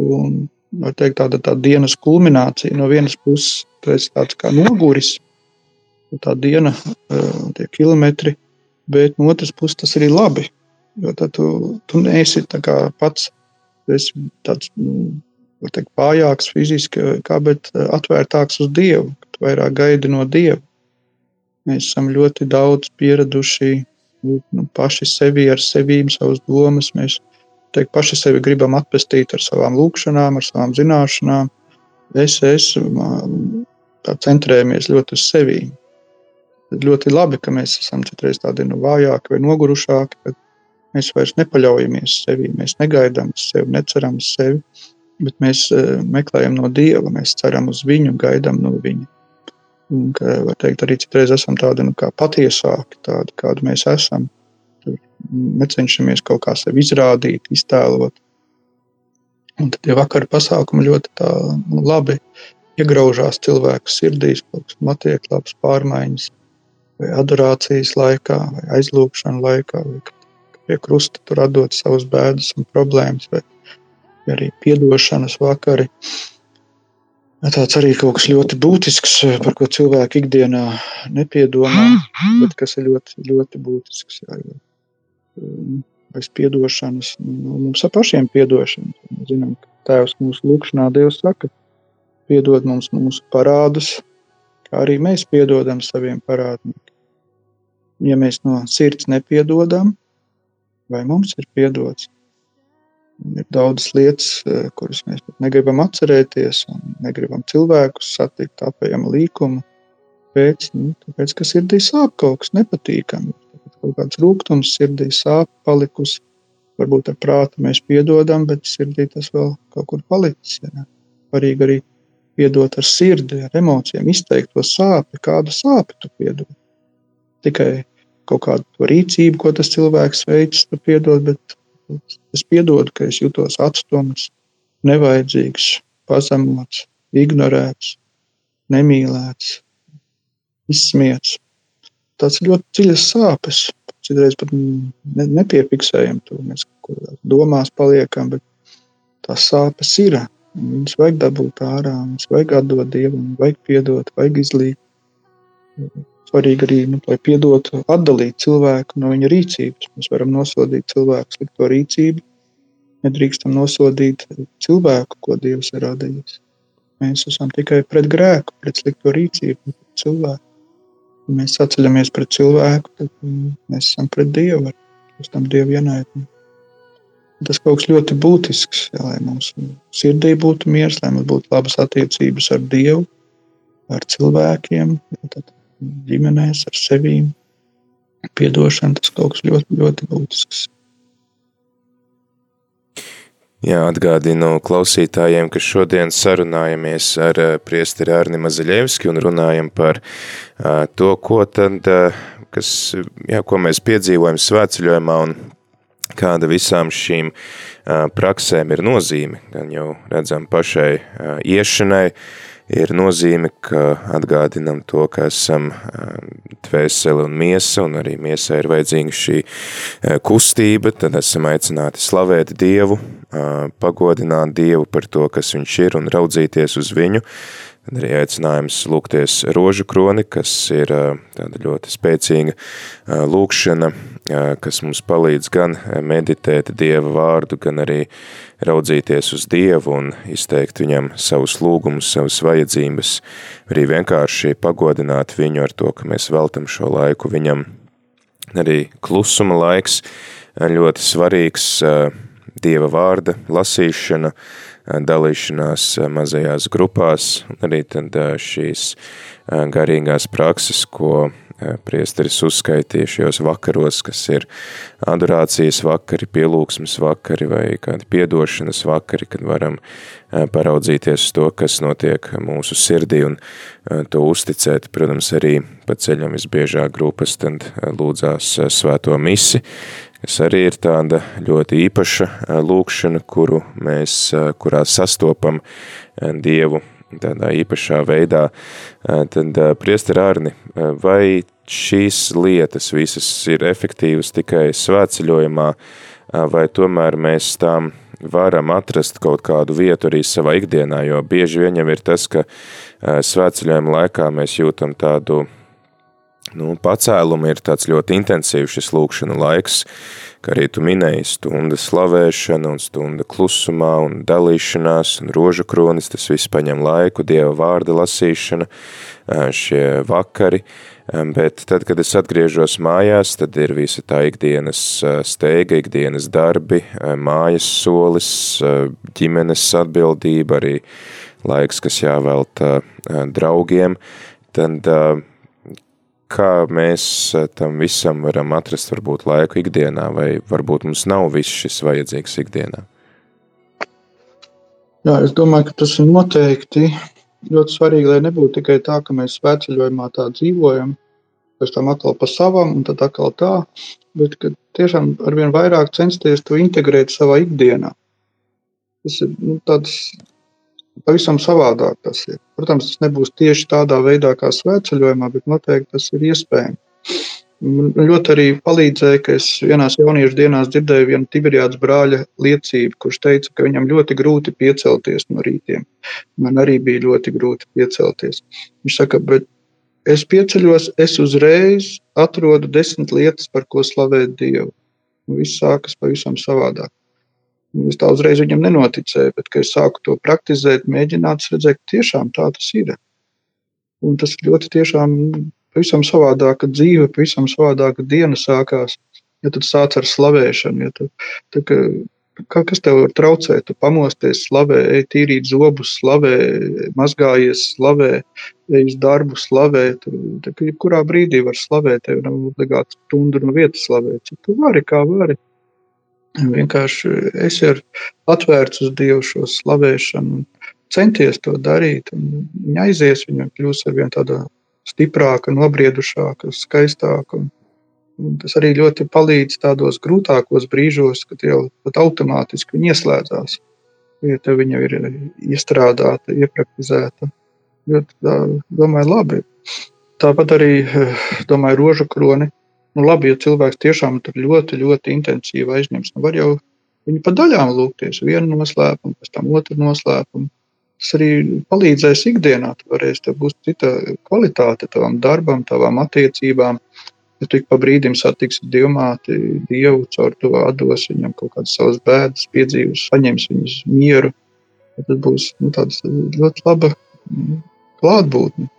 Un, var teikt, tāda tā dienas kulminācija. No vienas puses, tas ir tāds kā noguris, tā diena, tie kilometri, bet no otras puses tas arī labi. Jo tad tu, tu neesi pats, tu esi tāds, nu, teikt, vājāks fiziski, kā, bet atvērtāks uz Dievu, kad vairāk gaidi no Dieva. Mēs esam ļoti daudz pieraduši būt nu, paši sevi ar sevīm, savas domas. Mēs teik, paši sevi gribam atpestīt ar savām lūkšanām, ar savām zināšanām. Es, es centrējamies ļoti uz sevi. Ļoti labi, ka mēs esam citreiz tādi nu, vājāki vai nogurušāki, bet mēs vairs nepaļaujamies sevi. Mēs negaidām sevi, neceram sevi, bet mēs meklējam no Dieva, mēs ceram uz viņu, gaidām no viņa. Un, ka, var teikt, arī citreiz esam tādi nu, patiesāki, tādi, kādi mēs esam. Tur necenšamies kaut kā sevi izrādīt, iztēlot. Un tad tie vakara pasākumi ļoti tā, nu, labi iegraužās cilvēku sirdīs, notiek, labas pārmaiņas, vai adorācijas laikā, vai aizlūgšana laikā, vai pie krusta tur atdot savus bēdas un problēmas, vai arī piedošanas vakari. Uh, Tāds arī kaut kas ļoti būtisks, par ko cilvēki ikdienā nepiedomā, bet kas ir ļoti, ļoti būtisks. Jā, jo. Um, bez piedošanas, nu, mums ar pašiem piedošana. Mēs zinām, ka Tēvs mūsu lūgšanā Dievs saka, piedod mums mūsu parādus, kā arī mēs piedodam saviem parādniekiem. Ja mēs no sirds nepiedodam, vai mums ir piedots? Ir daudzas lietas, eh, kuras mēs negribam atcerēties, un negribam cilvēkus satikt, apējam līkumu. Pēc, nu, tāpēc, ka sirdī sāp kaut kas nepatīkami. Kaut kāds rūkums sirdī sāp palikusi. Varbūt ar prātu mēs piedodam, bet sirdī tas vēl kaut kur palicis. Ja. Svarīgi arī piedot ar sirdi, ar emocijām, izteikt to sāpi, kādu sāpi tu piedod. Tikai kaut kādu rīcību, ko tas cilvēks veids, tu piedod, bet Es piedodu, ka es jutos atstumts, nevajadzīgs, pazemots, ignorēts, nemīlēts, izsmiets. Tas ļoti dziļas sāpes. Citreiz pat ne, nepiefiksējam to. Mēs domās paliekam, bet tās sāpes ir. Viņas vajag dabūt ārā, viņas vajag atdot dievam, vajag piedot, vajag izlīt svarīgi arī, nu, lai piedotu, atdalīt cilvēku no viņa rīcības. Mēs varam nosodīt cilvēku slikto rīcību, nedrīkstam nosodīt cilvēku, ko Dievs ir radījis. Mēs esam tikai pret grēku, pret slikto rīcību, pret cilvēku. Ja mēs atceļamies pret cilvēku, tad mm, mēs esam pret Dievu, ar tam Dievu ienaidni. Tas kaut kas ļoti būtisks, ja, lai mums sirdī būtu miers, lai mums būtu labas attiecības ar Dievu, ar cilvēkiem. Ja, tad ģimenēs, ar sevi. Piedošana tas kaut kas ļoti, ļoti būtisks.
Jā, atgādinu klausītājiem, ka šodien sarunājamies ar eh, priesteri Arni Mazaļevski un runājam par uh, to, ko tad, uh, kas, jā, ko mēs piedzīvojam svētceļojumā un kāda visām šīm praksēm ir nozīme. Gan jau redzam pašai iešanai, ir nozīme, ka atgādinam to, ka esam dvēseli un miesa, un arī miesai ir vajadzīga šī kustība, tad esam aicināti slavēt Dievu, pagodināt Dievu par to, kas viņš ir, un raudzīties uz viņu, Tad arī aicinājums lūgties rožu kroni, kas ir tāda ļoti spēcīga lūkšana, kas mums palīdz gan meditēt Dieva vārdu, gan arī raudzīties uz Dievu un izteikt viņam savus lūgumus, savas vajadzības, arī vienkārši pagodināt viņu ar to, ka mēs veltam šo laiku viņam. Arī klusuma laiks ļoti svarīgs Dieva vārda lasīšana, dalīšanās mazajās grupās, arī tad šīs garīgās prakses, ko priesteris uzskaitīja šajos vakaros, kas ir adorācijas vakari, pielūgsmes vakari vai kādi piedošanas vakari, kad varam paraudzīties uz to, kas notiek mūsu sirdī un to uzticēt. Protams, arī pa ceļam visbiežāk grupas tad lūdzās svēto misi, kas arī ir tāda ļoti īpaša lūkšana, kuru mēs, kurā sastopam Dievu tādā īpašā veidā, tad priester Ārni, vai šīs lietas visas ir efektīvas tikai svētceļojumā, vai tomēr mēs tām varam atrast kaut kādu vietu arī savā ikdienā, jo bieži vien jau ir tas, ka svētceļojuma laikā mēs jūtam tādu Nu, pacēlumi ir tāds ļoti intensīvs šis lūkšana laiks, kā arī tu minēji, stunda slavēšana un stunda klusumā un dalīšanās un rožu kronis, tas viss paņem laiku, Dieva vārda lasīšana, šie vakari, bet tad, kad es atgriežos mājās, tad ir visa tā ikdienas steiga, ikdienas darbi, mājas solis, ģimenes atbildība, arī laiks, kas jāvelta draugiem, tad kā mēs eh, tam visam varam atrast varbūt laiku ikdienā, vai varbūt mums nav viss šis vajadzīgs ikdienā?
Jā, es domāju, ka tas ir noteikti ļoti svarīgi, lai nebūtu tikai tā, ka mēs svētceļojumā tā dzīvojam, pēc tam atkal pa savam un tad atkal tā, bet ka tiešām arvien vairāk censties to integrēt savā ikdienā. Tas ir nu, tāds pavisam savādāk tas ir. Protams, tas nebūs tieši tādā veidā kā svētceļojumā, bet noteikti tas ir iespējams. Man ļoti arī palīdzēja, ka es vienās jauniešu dienās dzirdēju vienu Tiberijāts brāļa liecību, kurš teica, ka viņam ļoti grūti piecelties no rītiem. Man arī bija ļoti grūti piecelties. Viņš saka, bet es pieceļos, es uzreiz atrodu desmit lietas, par ko slavēt Dievu. Viss sākas pavisam savādāk. Es tā uzreiz viņam nenoticēju, bet, kad es sāku to praktizēt, mēģināt, redzēju, ka tiešām tā tas ir. Un tas ļoti tiešām pavisam savādāka dzīve, pavisam savādāka diena sākās. Ja tu sāc ar slavēšanu, ja tā, ka, kā, kas tev var traucēt? Tu pamosties, slavē, ej tīrīt zobus, slavē, mazgājies, slavē, ej uz darbu, slavē. Ka jebkurā brīdī var slavēt, tev nav obligāti stundu no vietas slavēt. Tu vari, kā vari. Vienkārši es ir atvērts uz Dievu šo slavēšanu, centies to darīt. Viņa aizies, viņa kļūs ar vien tāda stiprāka, nobriedušāka, skaistāka. Un, tas arī ļoti palīdz tādos grūtākos brīžos, kad jau pat automātiski viņa ieslēdzās. Ja viņa ir iestrādāta, iepraktizēta, ļoti, domāju, labi. Tāpat arī, domāju, rožu kroni Nu, labi, ja cilvēks tiešām ļoti, ļoti intensīvi aizņems, nu var jau viņu pa daļām lūgties. Vienu noslēpumu, pēc tam otru noslēpumu. Tas arī palīdzēs ikdienā. Tu varēsi, tev būs cita kvalitāte tavam darbam, tavām attiecībām. Ja tu ik pa brīdim satiksi dievmāti, dievu caur to atdos viņam kaut kādas savas bēdas, piedzīvus, saņems viņus mieru. Tad būs nu, tāds ļoti laba mm, klātbūtne.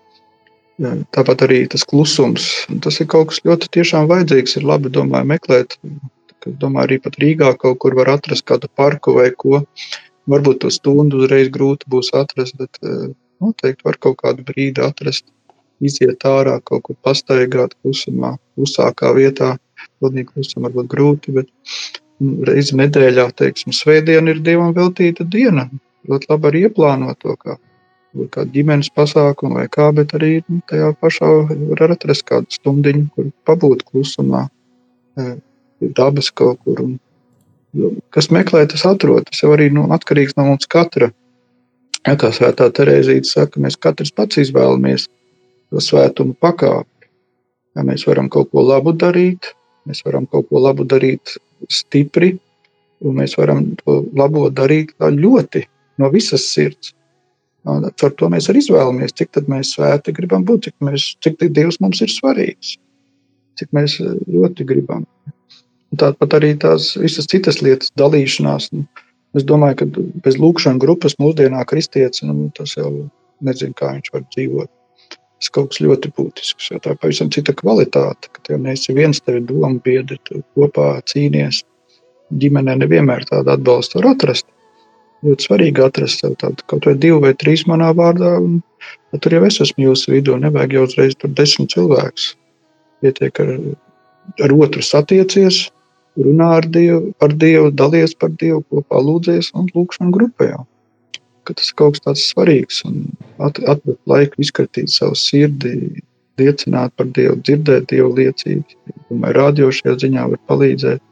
Tāpat arī tas klusums. Tas ir kaut kas ļoti tiešām vajadzīgs. Ir labi domāju, meklēt. Domāju, arī pat Rīgā kaut kur var atrast kādu parku vai ko. Varbūt to stundu uzreiz grūti būs atrast, bet eh, noteikti var kaut kādu brīdi atrast. Iziet ārā, kaut kur pastaigāt klusumā, klusākā vietā. Pilnīgi klusam varbūt grūti, bet nu, reizi nedēļā, teiksim, svētdiena ir Dievam veltīta diena. Ļoti labi arī ieplānot to, kā vai kādu ģimenes pasākumu, vai kā, bet arī nu, tajā pašā var atrast kādu stundiņu, kur pabūt klusumā, e, dabas kaut kur. Un, kas meklē, tas atrod. Tas jau arī nu, atkarīgs no mums katra. Ja, kā svētā Terēzīte saka, mēs katrs pats izvēlamies to svētumu pakāpi. Ja mēs varam kaut ko labu darīt, mēs varam kaut ko labu darīt stipri, un mēs varam to labo darīt ļoti no visas sirds. Ar to mēs arī izvēlamies, cik mēs svēti gribam būt, cik, mēs, cik Dievs mums ir svarīgs, cik mēs ļoti gribam. Un tāpat arī tās visas citas lietas, dalīšanās. Nu, es domāju, ka bez lūkšanas grupas mūsdienā kristietis nu, jau nezinu, kā viņš var dzīvot. Tas kaut kas ļoti būtisks. Tā ir pavisam cita kvalitāte, ka tev neesi viens, tev ir doma biedri, tu kopā cīnies. Ģimenē nevienmēr tādu atbalstu var atrast ļoti svarīgi atrast sev tādu kaut vai divu vai trīs manā vārdā. Un, tur jau es esmu jūsu vidū. Nevajag jau uzreiz tur desmit cilvēkus. Pietiek ar, ar otru satiecies, runā ar Dievu, ar Dievu, dalies par Dievu, kopā lūdzies un lūkšana grupā jau. Ka tas ir kaut kas tāds svarīgs un at, atvērt laiku, izskatīt savu sirdi, liecināt par Dievu, dzirdēt Dievu liecības. Domāju, radio šajā ziņā var palīdzēt.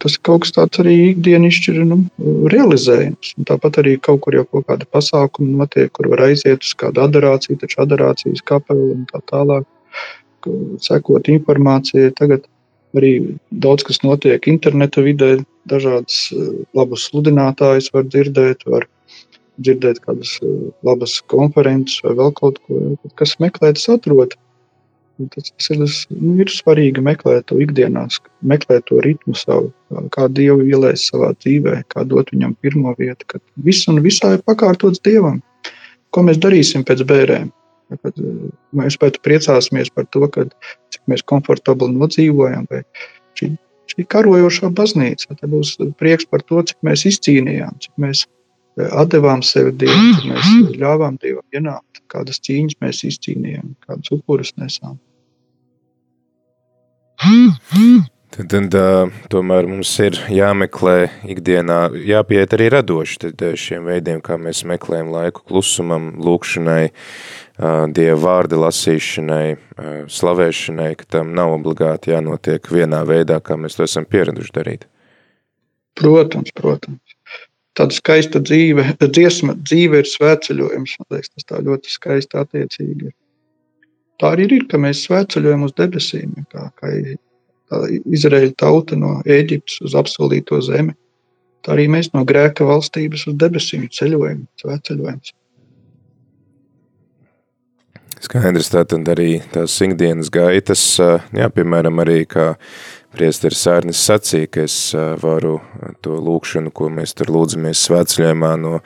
Tas ir kaut kas tāds arī ikdienišķi nu, realizējams. Un tāpat arī kaut kur jau kaut kāda pasākuma notiek, kur var aiziet uz kādu adorāciju, taču adorācijas kapeli un tā tālāk, sekot informācijai. Tagad arī daudz kas notiek interneta vidē, dažādas eh, labas sludinātājas var dzirdēt, var dzirdēt kādas eh, labas konferences vai vēl kaut ko, kas meklēt, atrod. Tas, ir, nu, ir svarīgi meklēt to ikdienā, meklēt to ritmu savu, kā Dievu ielēst savā dzīvē, kā dot viņam pirmo vietu. Kad viss un visā ir pakārtots Dievam. Ko mēs darīsim pēc bērēm? Kad mēs pēc priecāsimies par to, kad, cik mēs komfortabli nodzīvojam, vai šī, šī karojošā baznīca. Tad būs prieks par to, cik mēs izcīnījām, cik mēs atdevām sevi Dievam, cik mēs ļāvām Dievam ienākt, kādas cīņas mēs izcīnījām, kādas upurus nesām.
Tad, tad uh, tomēr mums ir jāmeklē ikdienā, jāpiet arī radoši tad, šiem veidiem, kā mēs meklējam laiku klusumam, lūkšanai, uh, Dieva vārda lasīšanai, uh, slavēšanai, ka tam nav obligāti jānotiek vienā veidā, kā mēs to esam pieraduši darīt.
Protams, protams. Tāda skaista dzīve, dziesma, dzīve ir svētceļojums. Man liekas, tas tā ļoti skaisti attiecīgi ir. Tā arī ir, ka mēs svētceļojam uz debesīm, kā, kā Izraēļa tauta no Ēģiptes uz apsolīto zemi. Tā arī mēs no grēka valstības uz debesīm ceļojam, svētceļojam.
Skaidrs, tātad arī tās ikdienas gaitas, jā, piemēram, arī kā priesteris Sārnis sacīja, ka es varu to lūkšanu, ko mēs tur lūdzamies svētceļojumā no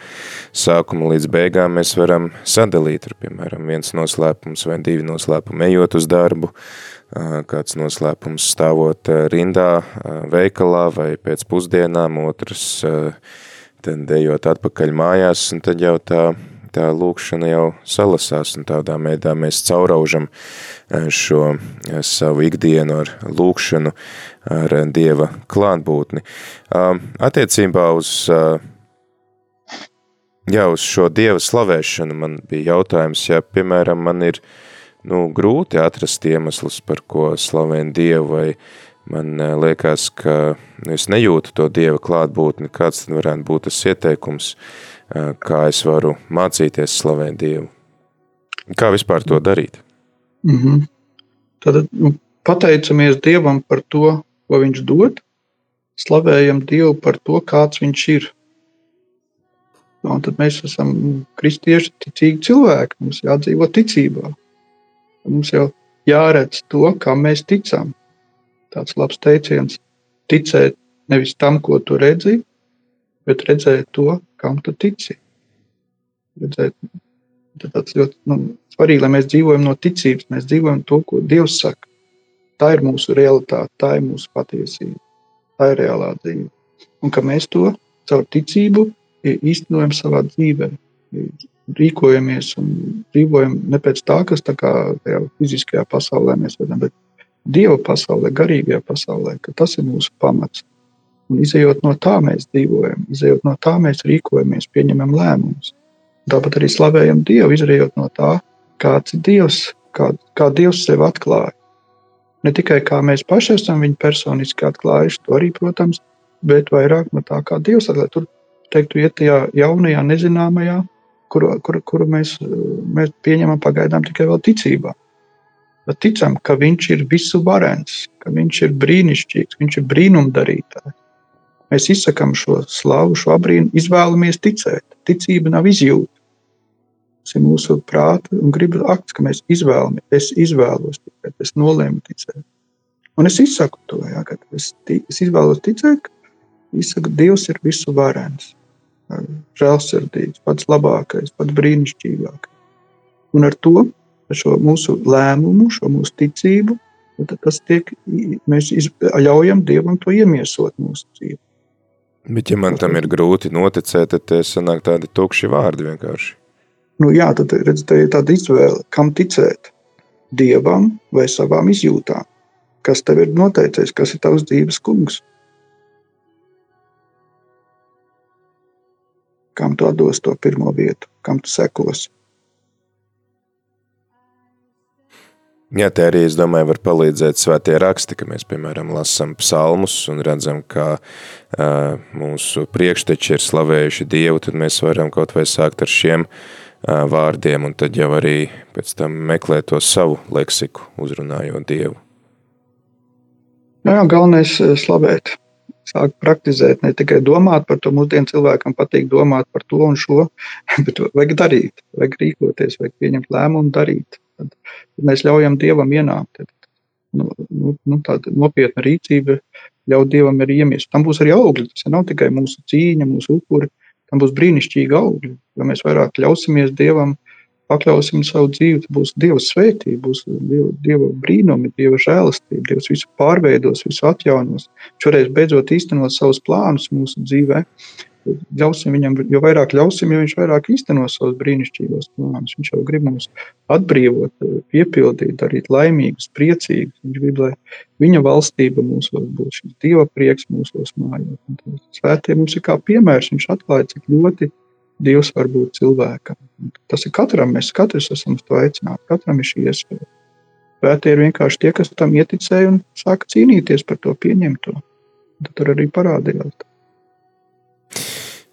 sākuma līdz beigām, mēs varam sadalīt, ar, piemēram, viens noslēpums vai divi noslēpumi ejot uz darbu, kāds noslēpums stāvot rindā veikalā vai pēc pusdienām, otrs tad ejot atpakaļ mājās, un tad jau tā tā lūkšana jau salasās, un tādā veidā mēs cauraužam eh, šo eh, savu ikdienu ar lūkšanu, ar Dieva klātbūtni. Attiecībā uz, jā, uz šo Dieva slavēšanu man bija jautājums, ja, piemēram, man ir nu, grūti atrast iemeslus, par ko slavēt Dievu, vai man liekas, ka es nejūtu to Dieva klātbūtni, kāds tad varētu būt tas ieteikums, uh, kā es varu mācīties slavēt Dievu. Kā vispār to darīt?
Mm -hmm. Tad nu, pateicamies Dievam par to, ko Viņš dod, slavējam Dievu par to, kāds Viņš ir. Un tad mēs esam kristieši, ticīgi cilvēki. Mums jādzīvo ticībā. Mums jau jāredz to, kam mēs ticam. Tāds labs teiciens - ticēt nevis tam, ko tu redzi, bet redzēt to, kam tu tici. Redzēt, tas ļoti nu, svarīgi, lai mēs dzīvojam no ticības, mēs dzīvojam to, ko Dievs saka. Tā ir mūsu realitāte, tā ir mūsu patiesība, tā ir reālā dzīve. Un ka mēs to caur ticību īstenojam savā dzīvē, rīkojamies un dzīvojam ne pēc tā, kas tā kā tajā fiziskajā pasaulē mēs redzam, bet Dieva pasaulē, garīgajā pasaulē, ka tas ir mūsu pamats. Un izējot no tā mēs dzīvojam, izējot no tā mēs rīkojamies, pieņemam lēmumus. Tāpat arī slavējam Dievu, izējot no tā, kāds ir Dievs, kā, kā Dievs sevi atklāja. Ne tikai kā mēs paši esam viņu personiski atklājuši, to arī, protams, bet vairāk no tā, kā Dievs atklāja. Tur teiktu, iet tajā jaunajā, nezināmajā, kuru, kuru, kuru mēs, mēs pieņemam pagaidām tikai vēl ticībā. Bet ticam, ka viņš ir visu varens, ka viņš ir brīnišķīgs, viņš ir brīnumdarītājs. Mēs izsakām šo slavu, šo abrīnu, izvēlamies ticēt. Ticība nav izjūta. Tas ir mūsu prāta un gribas akts, ka mēs izvēlamies. Es izvēlos ticēt, es nolēmu ticēt. Un es izsaku to, ja, ka es, es izvēlos ticēt, ka izsaku, Dievs ir visu varens, žēlsirdīgs, pats labākais, pats brīnišķīgākais. Un ar to ar šo mūsu lēmumu, šo mūsu ticību, tas tiek, mēs ļaujam Dievam to iemiesot mūsu dzīvē.
Bet, ja man tam ir grūti noticēt, tad tie sanāk tādi tukši vārdi vienkārši.
Nu, jā, tad redz, tā ir tāda izvēle, kam ticēt. Dievam vai savām izjūtām. Kas tev ir noteicis, kas ir tavs dzīves kungs? Kam tu dos to pirmo vietu, kam tu sekosi?
Jā, te arī, es domāju, var palīdzēt svētie raksti, ka mēs, piemēram, lasam psalmus un redzam, kā uh, mūsu priekšteči ir slavējuši Dievu, tad mēs varam kaut vai sākt ar šiem uh, vārdiem un tad jau arī pēc tam meklēt to savu leksiku, uzrunājot Dievu.
Jā, jā galvenais slavēt, sāk praktizēt, ne tikai domāt par to, mūsdienu cilvēkam patīk domāt par to un šo, bet vajag darīt, vajag rīkoties, vajag pieņemt lēmumu un darīt. Tad, tad mēs ļaujam Dievam ienākt. Tad, nu, nu, nu, tāda nopietna rīcība ļaut Dievam arī iemiest. Tam būs arī augļi. Tas nav tikai mūsu cīņa, mūsu upuri. Tam būs brīnišķīgi augļi. Jo mēs vairāk ļausimies Dievam, pakļausim savu dzīvi, tad būs Dieva svētība, būs Dieva, Dieva brīnumi, Dieva žēlastība. Dievs visu pārveidos, visu atjaunos. Šoreiz beidzot īstenot savus plānus mūsu dzīvē ļausim viņam, jo vairāk ļausim, jo viņš vairāk īstenos savus brīnišķīgos plānus. Viņš jau grib mums atbrīvot, piepildīt, darīt laimīgus, priecīgus. Viņš grib, lai viņa valstība mūsos būtu, šis Dieva prieks mūsos mājot. Svētie mums ir kā piemērs, viņš atklāja, cik ļoti Dievs var būt cilvēkam. Tas ir katram, mēs katrs esam to aicināti, katram ir šī iespēja. Svētie ir vienkārši tie, kas tam ieticēja un sāka cīnīties par to pieņemto. Tad tur arī parādījās.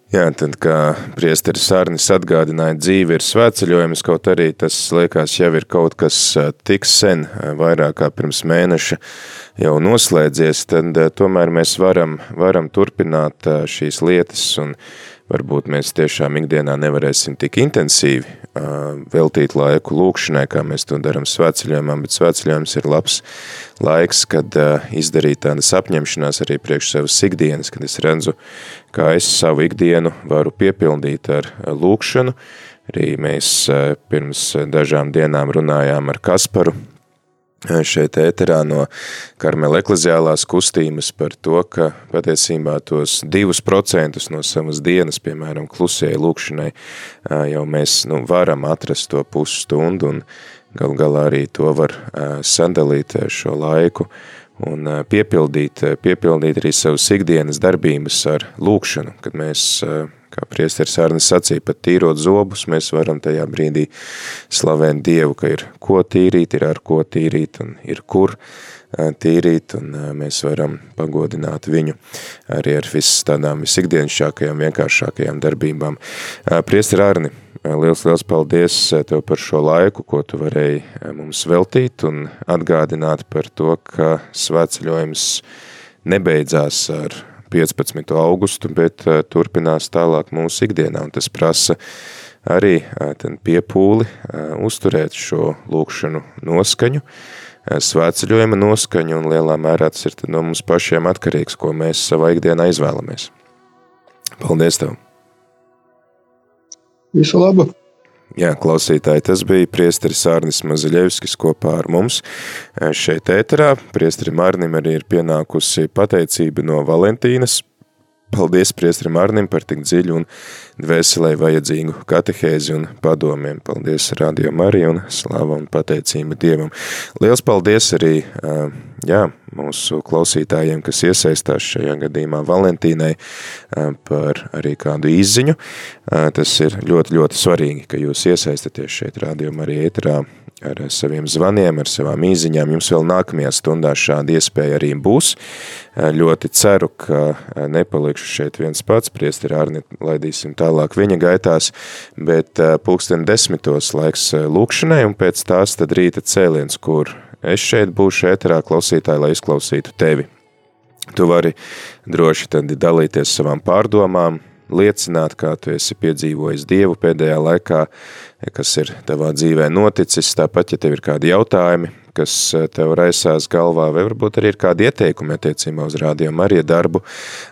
Jā, tad, kā priesteris Sārnis atgādināja, dzīve ir svētceļojums, kaut arī tas, liekas, jau ir kaut kas tik sen, vairāk kā pirms mēneša jau noslēdzies, tad tomēr mēs varam, varam turpināt šīs lietas un varbūt mēs tiešām ikdienā nevarēsim tik intensīvi veltīt laiku lūkšanai, kā mēs to daram svētceļojumā, bet svētceļojums ir labs laiks, kad izdarīt tādas apņemšanās arī priekš savas ikdienas, kad es redzu, kā es savu ikdienu varu piepildīt ar lūkšanu. Arī mēs pirms dažām dienām runājām ar Kasparu, šeit ēterā no Karmela ekleziālās kustības par to, ka patiesībā tos divus procentus no savas dienas, piemēram, klusēja lūkšanai, jau mēs nu, varam atrast to pusstundu un gal galā arī to var sadalīt šo laiku un piepildīt, piepildīt arī savas ikdienas darbības ar lūkšanu, kad mēs, kā priesteris Arnis sacīja, pat tīrot zobus, mēs varam tajā brīdī slavēt Dievu, ka ir ko tīrīt, ir ar ko tīrīt un ir kur tīrīt, un mēs varam pagodināt viņu arī ar visas tādām visikdienišķākajām, vienkāršākajām darbībām. Priesteri Arni, Liels, liels paldies tev par šo laiku, ko tu varēji mums veltīt un atgādināt par to, ka svētceļojums nebeidzās ar 15. augustu, bet turpinās tālāk mūsu ikdienā, un tas prasa arī piepūli uzturēt šo lūkšanu noskaņu, svētceļojuma noskaņu, un lielā mērā tas ir no mums pašiem atkarīgs, ko mēs savā ikdienā izvēlamies. Paldies tev!
Visu labu!
Jā, klausītāji, tas bija priesteris Ārnis Mazaļevskis kopā ar mums šeit ēterā. Priesterim Ārnim arī ir pienākusi pateicība no Valentīnas. Paldies priesterim Ārnim par tik dziļu un dvēselē vajadzīgu katehēzi un padomiem. Paldies Radio Marija un slāva un pateicība Dievam. Liels paldies arī jā, mūsu klausītājiem, kas iesaistās šajā gadījumā Valentīnai par arī kādu izziņu. Tas ir ļoti, ļoti svarīgi, ka jūs iesaistaties šeit Radio Marija ēterā ar saviem zvaniem, ar savām īziņām. Jums vēl nākamajā stundā šāda iespēja arī būs. Ļoti ceru, ka nepalikšu šeit viens pats, priesteri Arni laidīsim tālāk viņa gaitās, bet pulksten desmitos laiks lūkšanai un pēc tās tad rīta cēliens, kur es šeit būšu ēterā klausītāji, lai izklausītu tevi. Tu vari droši tad dalīties savām pārdomām, liecināt, kā tu esi piedzīvojis Dievu pēdējā laikā, kas ir tavā dzīvē noticis, tāpat, ja tev ir kādi jautājumi, kas eh, tev raisās galvā, vai varbūt arī ir kādi ieteikumi attiecībā uz rādio Marija darbu,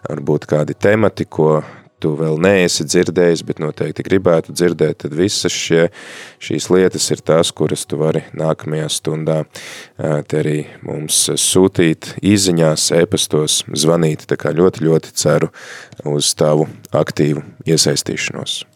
varbūt kādi temati, ko tu vēl neesi dzirdējis, bet noteikti gribētu dzirdēt, tad visas šie, šīs lietas ir tās, kuras tu vari nākamajā stundā te arī mums sūtīt īziņās, ēpastos, zvanīt, tā kā ļoti, ļoti ceru uz tavu aktīvu iesaistīšanos.